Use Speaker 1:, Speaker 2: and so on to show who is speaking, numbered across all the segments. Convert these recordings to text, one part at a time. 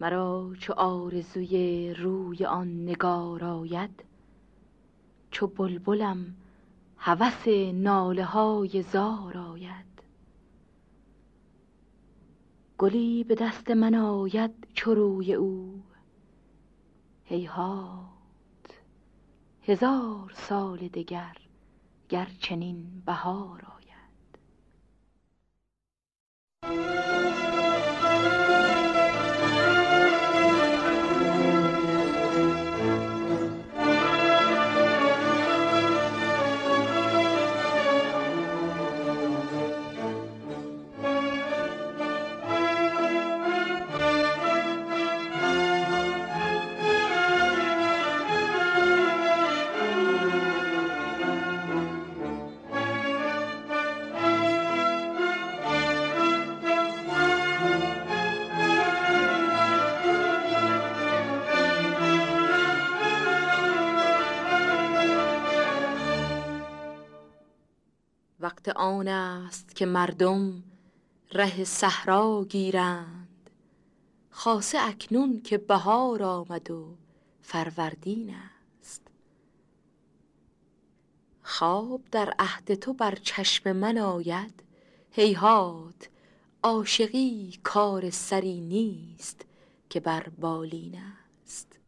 Speaker 1: مرا چو آرزوی روی آن نگار آید چو بلبلم هوس ناله های زار آید. گلی به دست من آید چو روی او هیهات هزار سال دگر گر چنین بهار آید. وقت آن است که مردم ره صحرا گیرند. خاصه اکنون که بهار آمد و فروردین است. خواب در عهد تو بر چشم من آید. هیهات عاشقی کار سری نیست که بر بالین است.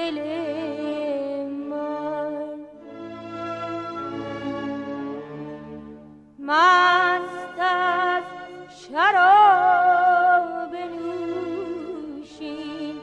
Speaker 1: دل من مست از شراب نوشین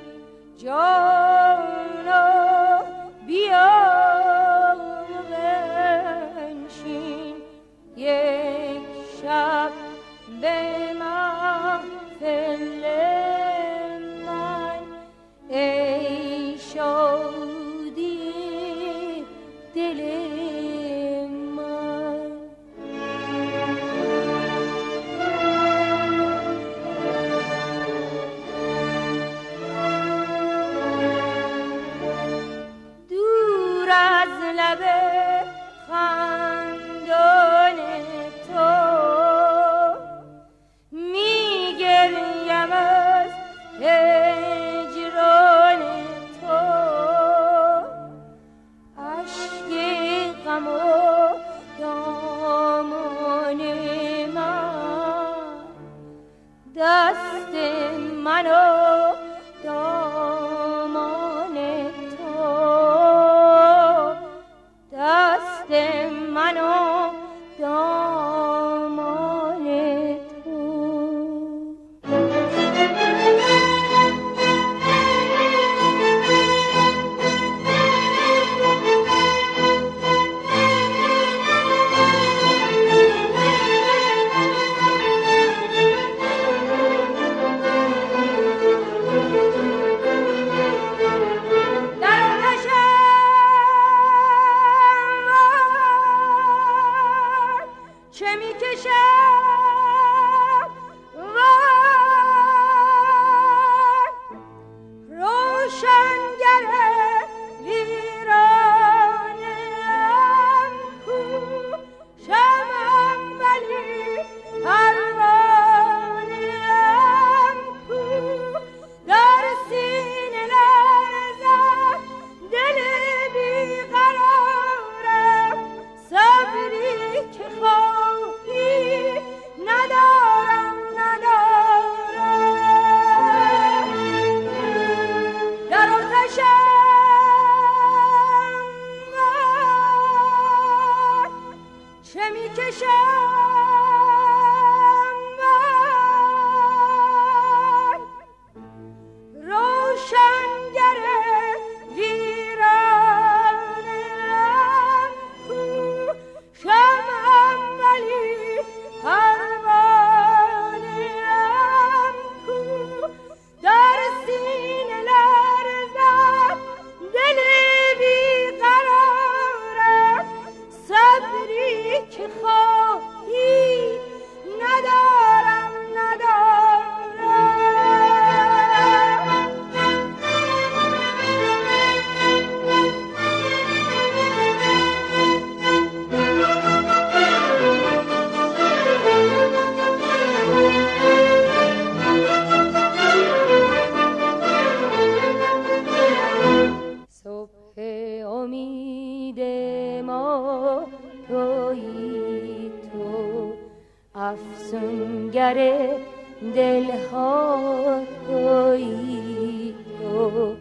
Speaker 1: دلها تویی تو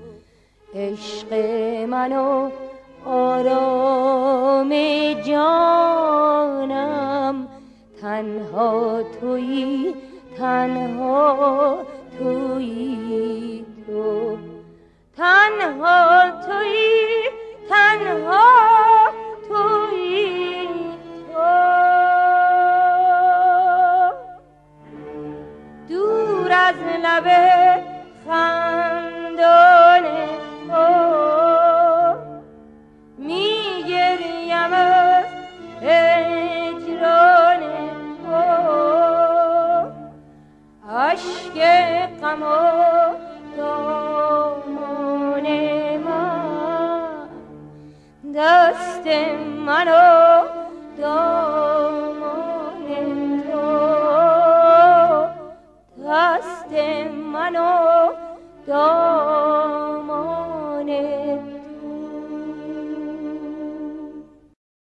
Speaker 1: عشق منو آرام جانم. تنها تویی تنها تویی تو. تنها تویی تنها از تو دست منو دامان